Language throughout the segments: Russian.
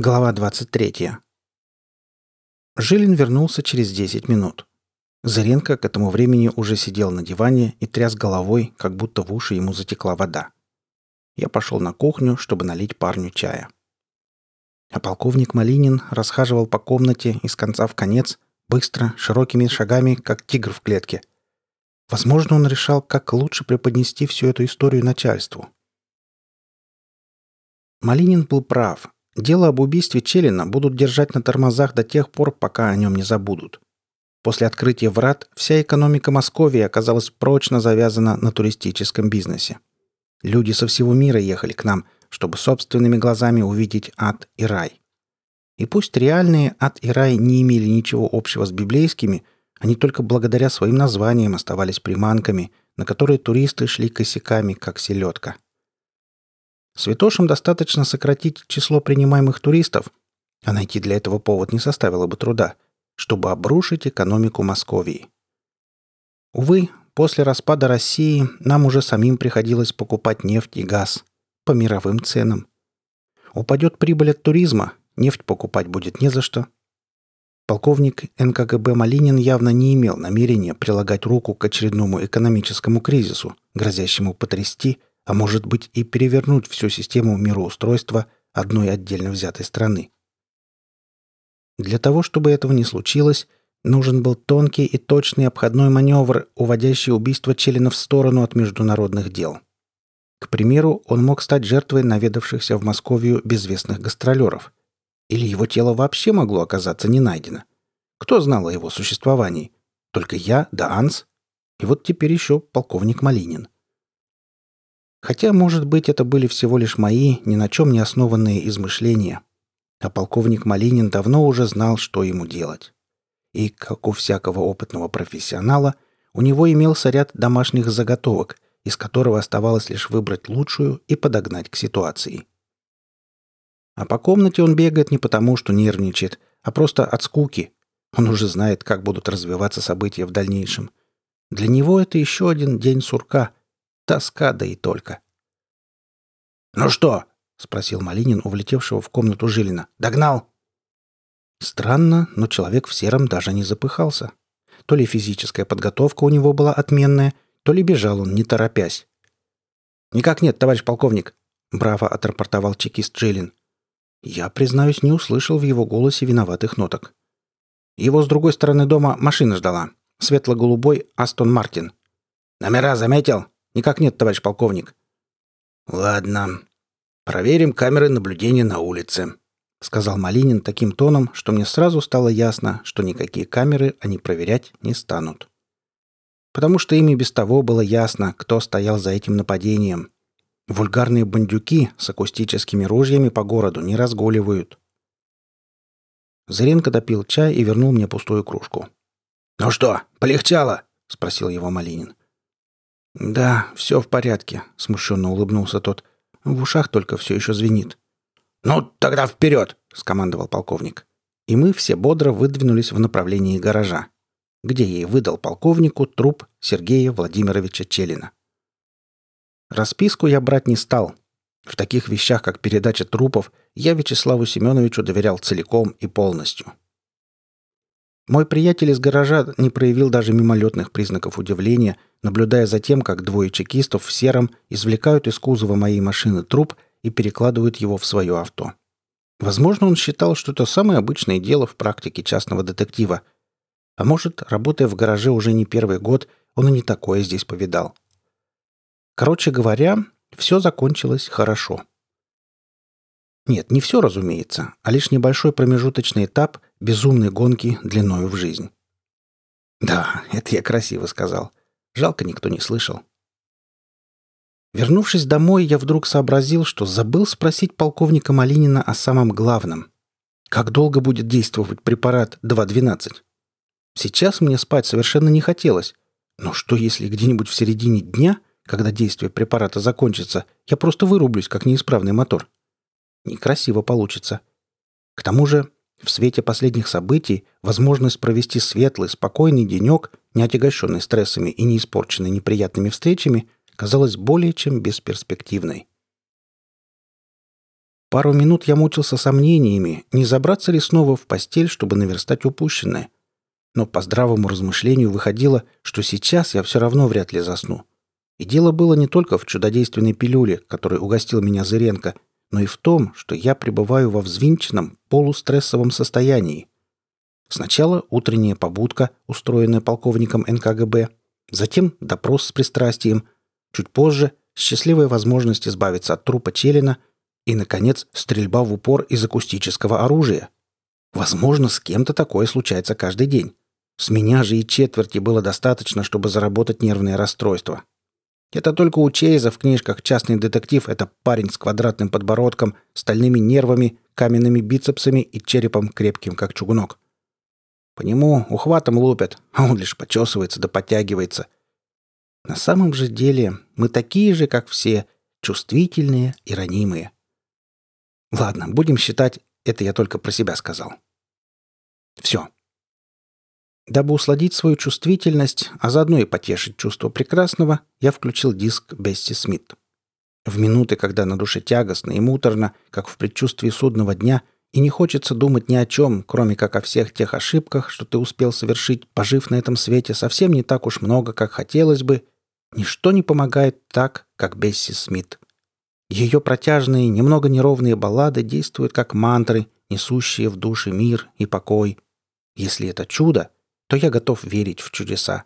Глава 23. Жилин вернулся через 10 минут. Заренко к этому времени уже сидел на диване и тряс головой, как будто в уши ему затекла вода. Я пошел на кухню, чтобы налить парню чая. А полковник Малинин расхаживал по комнате из конца в конец, быстро, широкими шагами, как тигр в клетке. Возможно, он решал, как лучше преподнести всю эту историю начальству. Малинин был прав, Дело об убийстве Челина будут держать на тормозах до тех пор, пока о нем не забудут. После открытия врат вся экономика Московии оказалась прочно завязана на туристическом бизнесе. Люди со всего мира ехали к нам, чтобы собственными глазами увидеть ад и рай. И пусть реальные ад и рай не имели ничего общего с библейскими, они только благодаря своим названиям оставались приманками, на которые туристы шли косяками, как селедка – Святошам достаточно сократить число принимаемых туристов, а найти для этого повод не составило бы труда, чтобы обрушить экономику Московии. Увы, после распада России нам уже самим приходилось покупать нефть и газ по мировым ценам. Упадет прибыль от туризма, нефть покупать будет не за что. Полковник НКГБ Малинин явно не имел намерения прилагать руку к очередному экономическому кризису, грозящему потрясти а может быть и перевернуть всю систему мироустройства одной отдельно взятой страны. Для того, чтобы этого не случилось, нужен был тонкий и точный обходной маневр, уводящий убийство Челина в сторону от международных дел. К примеру, он мог стать жертвой наведавшихся в Московию безвестных гастролеров. Или его тело вообще могло оказаться не найдено. Кто знал о его существовании? Только я, да Анс. И вот теперь еще полковник Малинин – Хотя, может быть, это были всего лишь мои, ни на чем не основанные измышления. А полковник Малинин давно уже знал, что ему делать. И, как у всякого опытного профессионала, у него имелся ряд домашних заготовок, из которого оставалось лишь выбрать лучшую и подогнать к ситуации. А по комнате он бегает не потому, что нервничает, а просто от скуки. Он уже знает, как будут развиваться события в дальнейшем. Для него это еще один день сурка, Тоска, да и только. «Ну что?» — спросил Малинин у влетевшего в комнату Жилина. «Догнал?» Странно, но человек в сером даже не запыхался. То ли физическая подготовка у него была отменная, то ли бежал он, не торопясь. «Никак нет, товарищ полковник», — браво отрапортовал чекист Жилин. Я, признаюсь, не услышал в его голосе виноватых ноток. Его с другой стороны дома машина ждала. Светло-голубой Астон Мартин. «Номера заметил?» Никак нет, товарищ полковник. Ладно. Проверим камеры наблюдения на улице, сказал Малинин таким тоном, что мне сразу стало ясно, что никакие камеры они проверять не станут. Потому что ими без того было ясно, кто стоял за этим нападением. Вульгарные бандюки с акустическими ружьями по городу не разгуливают. Заренко допил чай и вернул мне пустую кружку. «Ну что, полегчало?» — спросил его Малинин. «Да, все в порядке», — смущенно улыбнулся тот. «В ушах только все еще звенит». «Ну, тогда вперед!» — скомандовал полковник. И мы все бодро выдвинулись в направлении гаража, где ей выдал полковнику труп Сергея Владимировича Челина. Расписку я брать не стал. В таких вещах, как передача трупов, я Вячеславу Семеновичу доверял целиком и полностью. Мой приятель из гаража не проявил даже мимолетных признаков удивления, наблюдая за тем, как двое чекистов в сером извлекают из кузова моей машины труп и перекладывают его в свое авто. Возможно, он считал, что это самое обычное дело в практике частного детектива. А может, работая в гараже уже не первый год, он и не такое здесь повидал. Короче говоря, все закончилось хорошо. Нет, не все, разумеется, а лишь небольшой промежуточный этап безумной гонки длиною в жизнь. Да, это я красиво сказал. Жалко, никто не слышал. Вернувшись домой, я вдруг сообразил, что забыл спросить полковника Малинина о самом главном. Как долго будет действовать препарат 2.12? Сейчас мне спать совершенно не хотелось. Но что, если где-нибудь в середине дня, когда действие препарата закончится, я просто вырублюсь, как неисправный мотор? Некрасиво получится. К тому же, в свете последних событий возможность провести светлый, спокойный денек, не отягощенный стрессами и не испорченный неприятными встречами, казалась более чем бесперспективной. Пару минут я мучился сомнениями, не забраться ли снова в постель, чтобы наверстать упущенное. Но по здравому размышлению выходило, что сейчас я все равно вряд ли засну. И дело было не только в чудодейственной пилюле, которой угостил меня Зыренко, но и в том, что я пребываю во взвинченном, полустрессовом состоянии. Сначала утренняя побудка, устроенная полковником НКГБ, затем допрос с пристрастием, чуть позже счастливая возможность избавиться от трупа Челина и, наконец, стрельба в упор из акустического оружия. Возможно, с кем-то такое случается каждый день. С меня же и четверти было достаточно, чтобы заработать нервное расстройство. Это только у Чейза в книжках «Частный детектив» — это парень с квадратным подбородком, стальными нервами, каменными бицепсами и черепом крепким, как чугунок. По нему ухватом лупят, а он лишь почесывается да подтягивается. На самом же деле мы такие же, как все, чувствительные и ранимые. Ладно, будем считать, это я только про себя сказал. Все. Дабы усладить свою чувствительность, а заодно и потешить чувство прекрасного, я включил диск Бесси Смит. В минуты, когда на душе тягостно и муторно, как в предчувствии судного дня, и не хочется думать ни о чем, кроме как о всех тех ошибках, что ты успел совершить, пожив на этом свете совсем не так уж много, как хотелось бы, ничто не помогает так, как Бесси Смит. Ее протяжные, немного неровные баллады действуют как мантры, несущие в душе мир и покой. Если это чудо, то я готов верить в чудеса.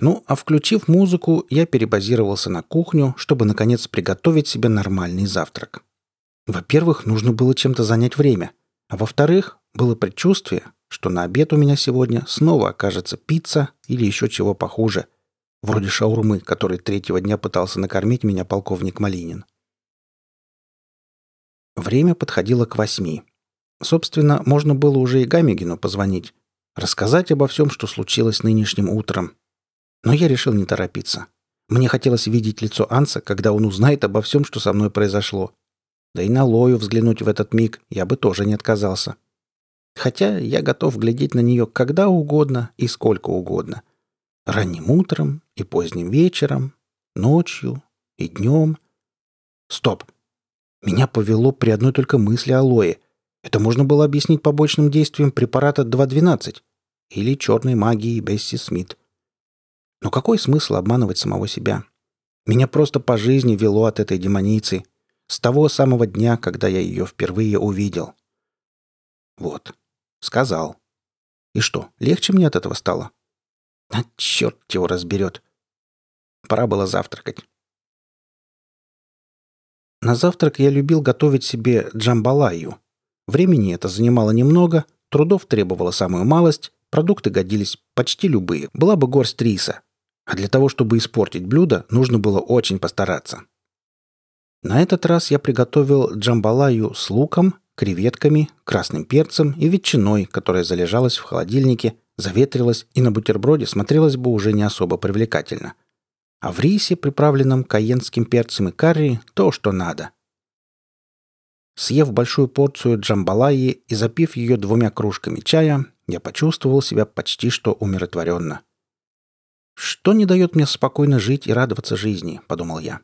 Ну, а включив музыку, я перебазировался на кухню, чтобы, наконец, приготовить себе нормальный завтрак. Во-первых, нужно было чем-то занять время, а во-вторых, было предчувствие, что на обед у меня сегодня снова окажется пицца или еще чего похуже, вроде шаурмы, который третьего дня пытался накормить меня полковник Малинин. Время подходило к восьми. Собственно, можно было уже и Гамегину позвонить, Рассказать обо всем, что случилось нынешним утром. Но я решил не торопиться. Мне хотелось видеть лицо Анса, когда он узнает обо всем, что со мной произошло. Да и на Лою взглянуть в этот миг я бы тоже не отказался. Хотя я готов глядеть на нее когда угодно и сколько угодно. Ранним утром и поздним вечером, ночью и днем. Стоп! Меня повело при одной только мысли о Лое. Это можно было объяснить побочным действием препарата 2.12 или черной магией Бесси Смит. Но какой смысл обманывать самого себя? Меня просто по жизни вело от этой демоницы. С того самого дня, когда я ее впервые увидел. Вот. Сказал. И что, легче мне от этого стало? А черт его разберет. Пора было завтракать. На завтрак я любил готовить себе джамбалаю, Времени это занимало немного, трудов требовало самую малость, продукты годились почти любые, была бы горсть риса. А для того, чтобы испортить блюдо, нужно было очень постараться. На этот раз я приготовил джамбалаю с луком, креветками, красным перцем и ветчиной, которая залежалась в холодильнике, заветрилась и на бутерброде смотрелась бы уже не особо привлекательно. А в рисе, приправленном каенским перцем и карри, то, что надо. Съев большую порцию джамбалаи и запив ее двумя кружками чая, я почувствовал себя почти что умиротворенно. «Что не дает мне спокойно жить и радоваться жизни?» – подумал я.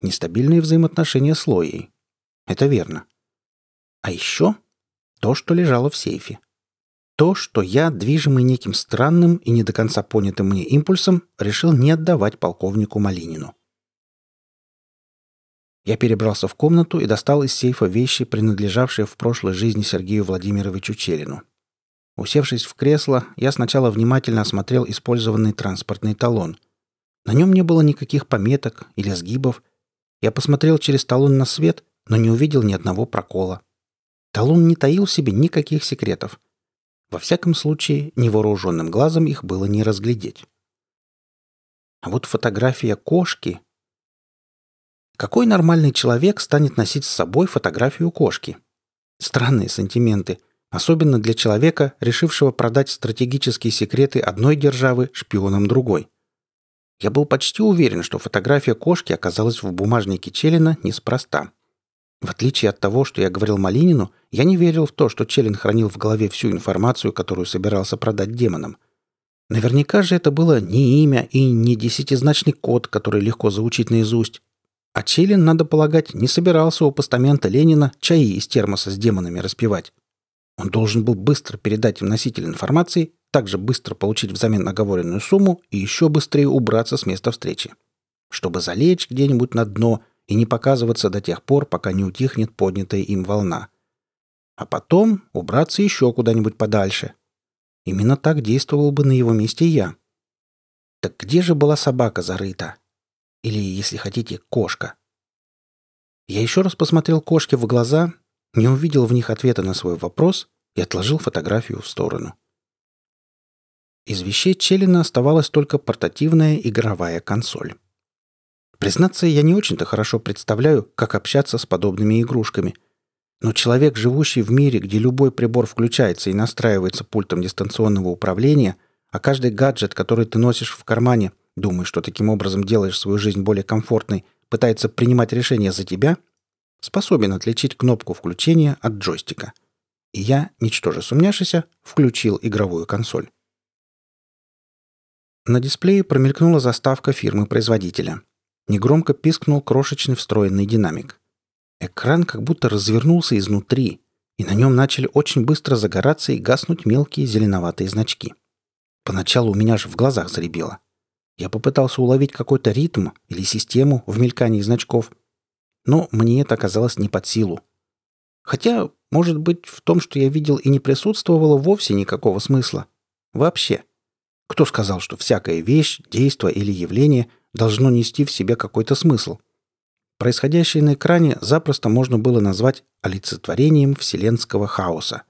Нестабильные взаимоотношения с Лоей. Это верно. А еще то, что лежало в сейфе. То, что я, движимый неким странным и не до конца понятым мне импульсом, решил не отдавать полковнику Малинину. Я перебрался в комнату и достал из сейфа вещи, принадлежавшие в прошлой жизни Сергею Владимировичу Челину. Усевшись в кресло, я сначала внимательно осмотрел использованный транспортный талон. На нем не было никаких пометок или сгибов. Я посмотрел через талон на свет, но не увидел ни одного прокола. Талон не таил в себе никаких секретов. Во всяком случае, невооруженным глазом их было не разглядеть. А вот фотография кошки какой нормальный человек станет носить с собой фотографию кошки? Странные сантименты, особенно для человека, решившего продать стратегические секреты одной державы шпионам другой. Я был почти уверен, что фотография кошки оказалась в бумажнике Челина неспроста. В отличие от того, что я говорил Малинину, я не верил в то, что Челин хранил в голове всю информацию, которую собирался продать демонам. Наверняка же это было не имя и не десятизначный код, который легко заучить наизусть, А Челин, надо полагать, не собирался у постамента Ленина чаи из термоса с демонами распивать. Он должен был быстро передать им носитель информации, также быстро получить взамен оговоренную сумму и еще быстрее убраться с места встречи. Чтобы залечь где-нибудь на дно и не показываться до тех пор, пока не утихнет поднятая им волна. А потом убраться еще куда-нибудь подальше. Именно так действовал бы на его месте я. Так где же была собака зарыта? Или, если хотите, кошка. Я еще раз посмотрел кошке в глаза, не увидел в них ответа на свой вопрос и отложил фотографию в сторону. Из вещей Челлина оставалась только портативная игровая консоль. Признаться, я не очень-то хорошо представляю, как общаться с подобными игрушками. Но человек, живущий в мире, где любой прибор включается и настраивается пультом дистанционного управления, а каждый гаджет, который ты носишь в кармане, думая, что таким образом делаешь свою жизнь более комфортной, пытается принимать решения за тебя, способен отличить кнопку включения от джойстика. И я, ничтоже сумняшися, включил игровую консоль. На дисплее промелькнула заставка фирмы-производителя. Негромко пискнул крошечный встроенный динамик. Экран как будто развернулся изнутри, и на нем начали очень быстро загораться и гаснуть мелкие зеленоватые значки. Поначалу у меня же в глазах заребило. Я попытался уловить какой-то ритм или систему в мелькании значков, но мне это оказалось не под силу. Хотя, может быть, в том, что я видел и не присутствовало вовсе никакого смысла. Вообще. Кто сказал, что всякая вещь, действие или явление должно нести в себе какой-то смысл? Происходящее на экране запросто можно было назвать олицетворением вселенского хаоса.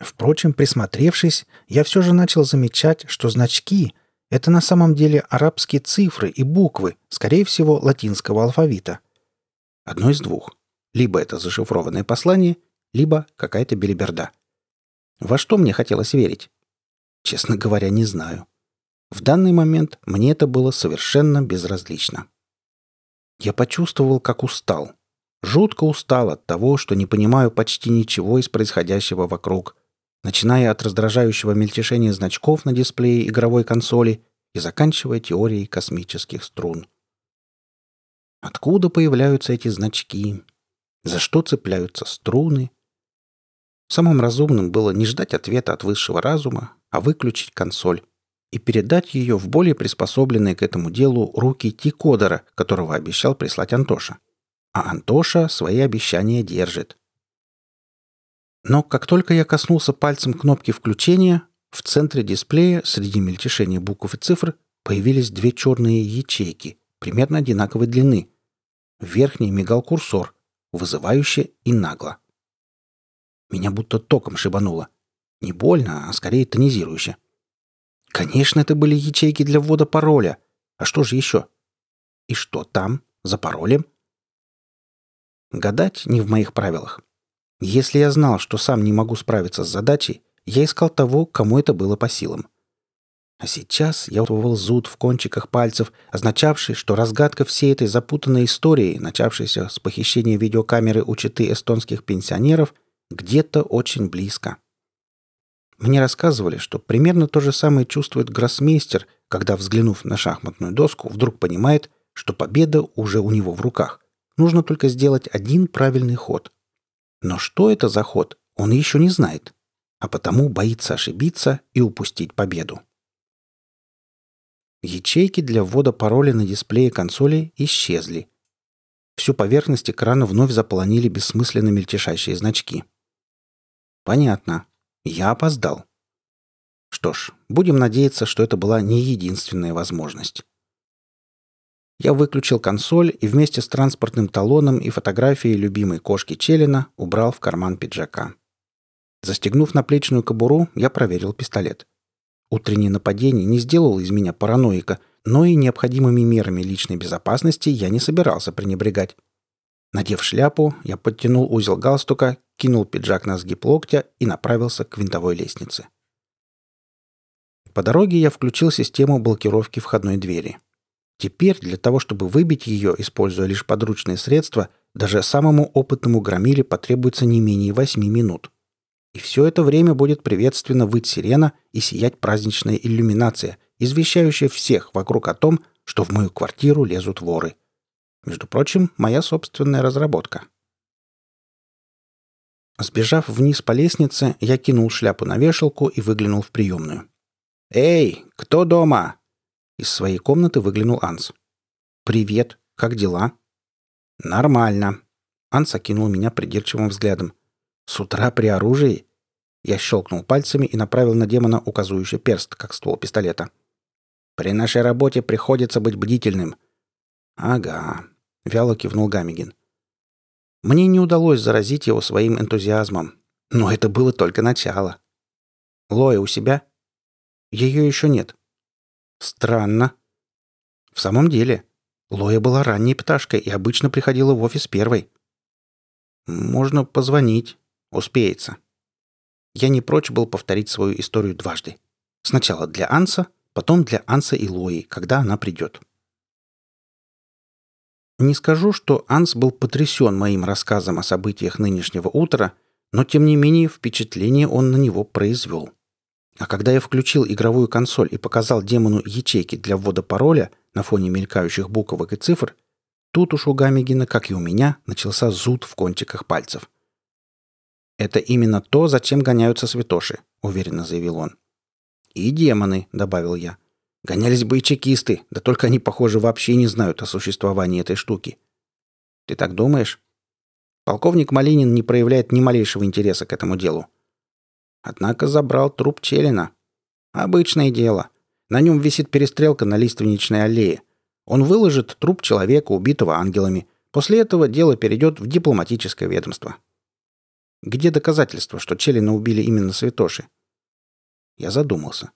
Впрочем, присмотревшись, я все же начал замечать, что значки — это на самом деле арабские цифры и буквы, скорее всего, латинского алфавита. Одно из двух. Либо это зашифрованное послание, либо какая-то белиберда. Во что мне хотелось верить? Честно говоря, не знаю. В данный момент мне это было совершенно безразлично. Я почувствовал, как устал. Жутко устал от того, что не понимаю почти ничего из происходящего вокруг – начиная от раздражающего мельтешения значков на дисплее игровой консоли и заканчивая теорией космических струн. Откуда появляются эти значки? За что цепляются струны? Самым разумным было не ждать ответа от высшего разума, а выключить консоль и передать ее в более приспособленные к этому делу руки Тикодера, которого обещал прислать Антоша. А Антоша свои обещания держит. Но как только я коснулся пальцем кнопки включения, в центре дисплея среди мельтешения букв и цифр появились две черные ячейки, примерно одинаковой длины. В верхней мигал курсор, вызывающе и нагло. Меня будто током шибануло. Не больно, а скорее тонизирующе. Конечно, это были ячейки для ввода пароля. А что же еще? И что там, за паролем? Гадать не в моих правилах. Если я знал, что сам не могу справиться с задачей, я искал того, кому это было по силам. А сейчас я чувствовал зуд в кончиках пальцев, означавший, что разгадка всей этой запутанной истории, начавшейся с похищения видеокамеры у четы эстонских пенсионеров, где-то очень близко. Мне рассказывали, что примерно то же самое чувствует гроссмейстер, когда, взглянув на шахматную доску, вдруг понимает, что победа уже у него в руках. Нужно только сделать один правильный ход – но что это за ход, он еще не знает, а потому боится ошибиться и упустить победу. Ячейки для ввода пароля на дисплее консоли исчезли. Всю поверхность экрана вновь заполонили бессмысленно мельтешащие значки. Понятно. Я опоздал. Что ж, будем надеяться, что это была не единственная возможность. Я выключил консоль и вместе с транспортным талоном и фотографией любимой кошки Челина убрал в карман пиджака. Застегнув наплечную кобуру, я проверил пистолет. Утреннее нападение не сделало из меня параноика, но и необходимыми мерами личной безопасности я не собирался пренебрегать. Надев шляпу, я подтянул узел галстука, кинул пиджак на сгиб локтя и направился к винтовой лестнице. По дороге я включил систему блокировки входной двери – Теперь для того, чтобы выбить ее, используя лишь подручные средства, даже самому опытному громиле потребуется не менее восьми минут. И все это время будет приветственно выть сирена и сиять праздничная иллюминация, извещающая всех вокруг о том, что в мою квартиру лезут воры. Между прочим, моя собственная разработка. Сбежав вниз по лестнице, я кинул шляпу на вешалку и выглянул в приемную. «Эй, кто дома?» Из своей комнаты выглянул Анс. «Привет. Как дела?» «Нормально». Анс окинул меня придирчивым взглядом. «С утра при оружии?» Я щелкнул пальцами и направил на демона указывающий перст, как ствол пистолета. «При нашей работе приходится быть бдительным». «Ага», — вяло кивнул Гамигин. Мне не удалось заразить его своим энтузиазмом. Но это было только начало. «Лоя у себя?» «Ее еще нет». «Странно». «В самом деле, Лоя была ранней пташкой и обычно приходила в офис первой». «Можно позвонить. Успеется». Я не прочь был повторить свою историю дважды. Сначала для Анса, потом для Анса и Лои, когда она придет. Не скажу, что Анс был потрясен моим рассказом о событиях нынешнего утра, но тем не менее впечатление он на него произвел. А когда я включил игровую консоль и показал демону ячейки для ввода пароля на фоне мелькающих буквок и цифр, тут уж у Гамигина, как и у меня, начался зуд в кончиках пальцев. «Это именно то, зачем гоняются святоши», — уверенно заявил он. «И демоны», — добавил я. Гонялись бы и чекисты, да только они, похоже, вообще не знают о существовании этой штуки. Ты так думаешь? Полковник Малинин не проявляет ни малейшего интереса к этому делу. Однако забрал труп Челина. Обычное дело. На нем висит перестрелка на лиственничной аллее. Он выложит труп человека, убитого ангелами. После этого дело перейдет в дипломатическое ведомство. Где доказательства, что Челина убили именно святоши? Я задумался.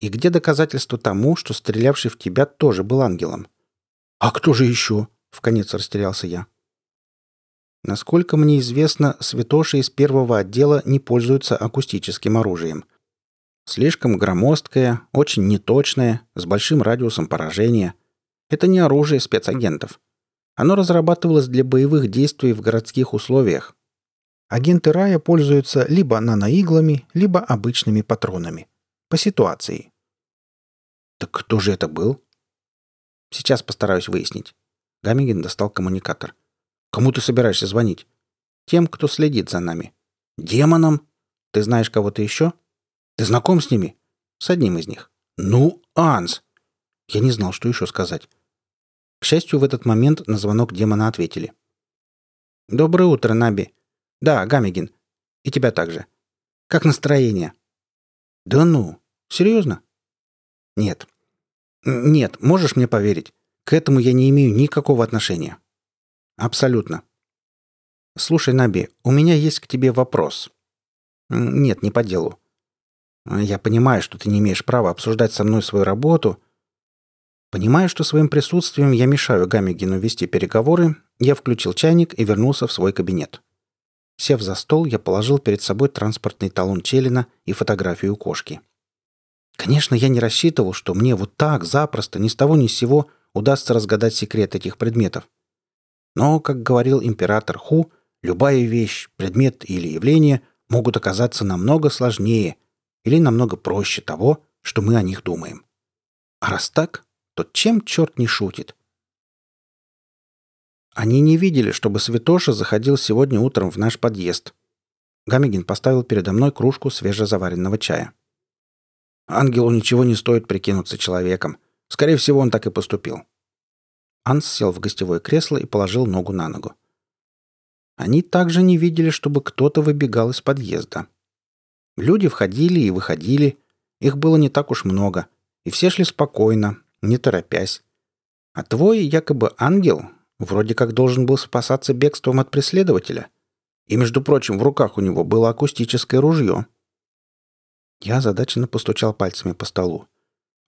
И где доказательство тому, что стрелявший в тебя тоже был ангелом? А кто же еще? В конец растерялся я. Насколько мне известно, святоши из первого отдела не пользуются акустическим оружием. Слишком громоздкое, очень неточное, с большим радиусом поражения. Это не оружие спецагентов. Оно разрабатывалось для боевых действий в городских условиях. Агенты рая пользуются либо наноиглами, либо обычными патронами. По ситуации. Так кто же это был? Сейчас постараюсь выяснить. Гамигин достал коммуникатор. Кому ты собираешься звонить? Тем, кто следит за нами. Демонам? Ты знаешь кого-то еще? Ты знаком с ними? С одним из них. Ну, Анс! Я не знал, что еще сказать. К счастью, в этот момент на звонок демона ответили. «Доброе утро, Наби. Да, Гамигин. И тебя также. Как настроение?» «Да ну? Серьезно?» «Нет. Нет, можешь мне поверить. К этому я не имею никакого отношения». «Абсолютно». «Слушай, Наби, у меня есть к тебе вопрос». «Нет, не по делу». «Я понимаю, что ты не имеешь права обсуждать со мной свою работу». Понимая, что своим присутствием я мешаю Гамигину вести переговоры, я включил чайник и вернулся в свой кабинет. Сев за стол, я положил перед собой транспортный талон Челина и фотографию кошки – Конечно, я не рассчитывал, что мне вот так, запросто, ни с того ни с сего удастся разгадать секрет этих предметов. Но, как говорил император Ху, любая вещь, предмет или явление могут оказаться намного сложнее или намного проще того, что мы о них думаем. А раз так, то чем черт не шутит? Они не видели, чтобы Святоша заходил сегодня утром в наш подъезд. Гамигин поставил передо мной кружку свежезаваренного чая. Ангелу ничего не стоит прикинуться человеком. Скорее всего, он так и поступил. Анс сел в гостевое кресло и положил ногу на ногу. Они также не видели, чтобы кто-то выбегал из подъезда. Люди входили и выходили, их было не так уж много, и все шли спокойно, не торопясь. А твой якобы ангел вроде как должен был спасаться бегством от преследователя. И, между прочим, в руках у него было акустическое ружье. Я озадаченно постучал пальцами по столу.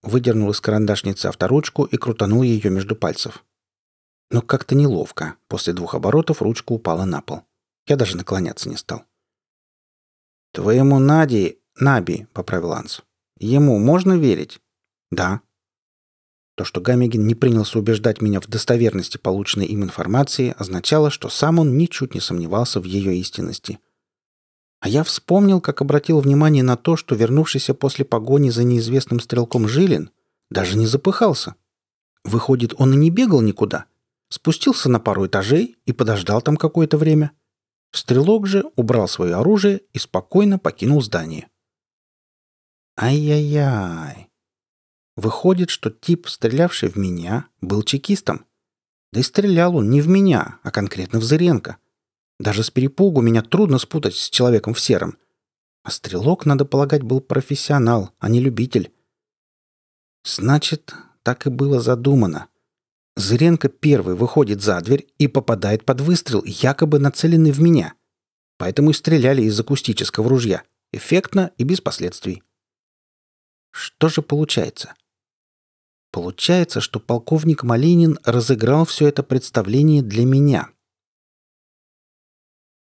Выдернул из карандашницы авторучку и крутанул ее между пальцев. Но как-то неловко. После двух оборотов ручка упала на пол. Я даже наклоняться не стал. «Твоему Нади, Наби», — поправил Анс. «Ему можно верить?» «Да». То, что Гамегин не принялся убеждать меня в достоверности полученной им информации, означало, что сам он ничуть не сомневался в ее истинности. А я вспомнил, как обратил внимание на то, что вернувшийся после погони за неизвестным стрелком Жилин даже не запыхался. Выходит, он и не бегал никуда. спустился на пару этажей и подождал там какое-то время. Стрелок же убрал свое оружие и спокойно покинул здание. Ай-яй-яй. Выходит, что тип, стрелявший в меня, был чекистом. Да и стрелял он не в меня, а конкретно в Зыренко. Даже с перепугу меня трудно спутать с человеком в сером. А стрелок, надо полагать, был профессионал, а не любитель. Значит, так и было задумано. Зыренко первый выходит за дверь и попадает под выстрел, якобы нацеленный в меня. Поэтому и стреляли из акустического ружья. Эффектно и без последствий. Что же получается? Получается, что полковник Малинин разыграл все это представление для меня.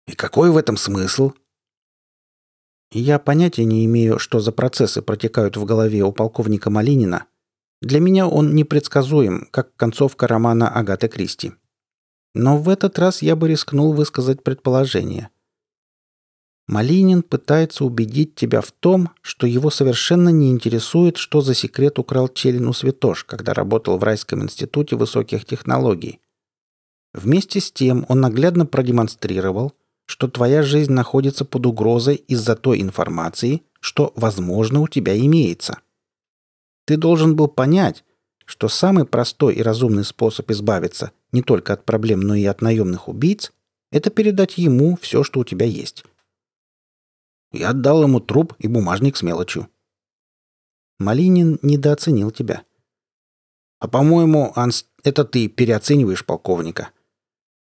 И какой в этом смысл? Я понятия не имею, что за процессы протекают в голове у полковника Малинина, для меня он непредсказуем, как концовка романа Агаты Кристи. Но в этот раз я бы рискнул высказать предположение. Малинин пытается убедить тебя в том, что его совершенно не интересует, что за секрет украл Челин у Святош, когда работал в Райском институте высоких технологий. Вместе с тем он наглядно продемонстрировал, что твоя жизнь находится под угрозой из-за той информации, что, возможно, у тебя имеется. Ты должен был понять, что самый простой и разумный способ избавиться не только от проблем, но и от наемных убийц – это передать ему все, что у тебя есть. Я отдал ему труп и бумажник с мелочью. Малинин недооценил тебя. А по-моему, Анс, это ты переоцениваешь полковника.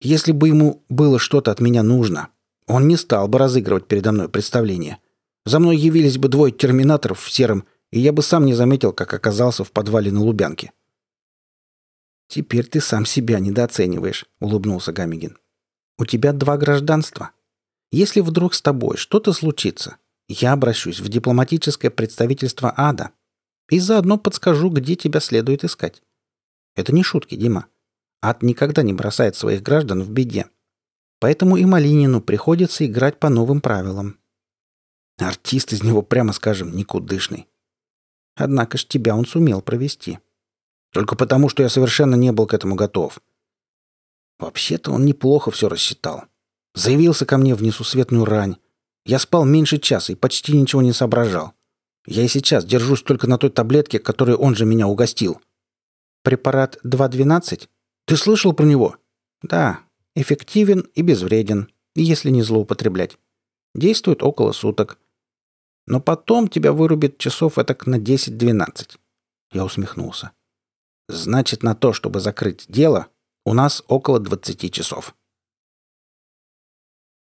Если бы ему было что-то от меня нужно, он не стал бы разыгрывать передо мной представление. За мной явились бы двое терминаторов в сером и я бы сам не заметил, как оказался в подвале на Лубянке. «Теперь ты сам себя недооцениваешь», — улыбнулся Гамигин. «У тебя два гражданства. Если вдруг с тобой что-то случится, я обращусь в дипломатическое представительство ада и заодно подскажу, где тебя следует искать. Это не шутки, Дима. Ад никогда не бросает своих граждан в беде. Поэтому и Малинину приходится играть по новым правилам. Артист из него, прямо скажем, никудышный. Однако ж тебя он сумел провести. Только потому, что я совершенно не был к этому готов. Вообще-то он неплохо все рассчитал. Заявился ко мне в несусветную рань. Я спал меньше часа и почти ничего не соображал. Я и сейчас держусь только на той таблетке, которой он же меня угостил. Препарат 2.12? Ты слышал про него? Да. Эффективен и безвреден, если не злоупотреблять. Действует около суток. Но потом тебя вырубит часов этак на 10-12. Я усмехнулся. Значит, на то, чтобы закрыть дело, у нас около 20 часов.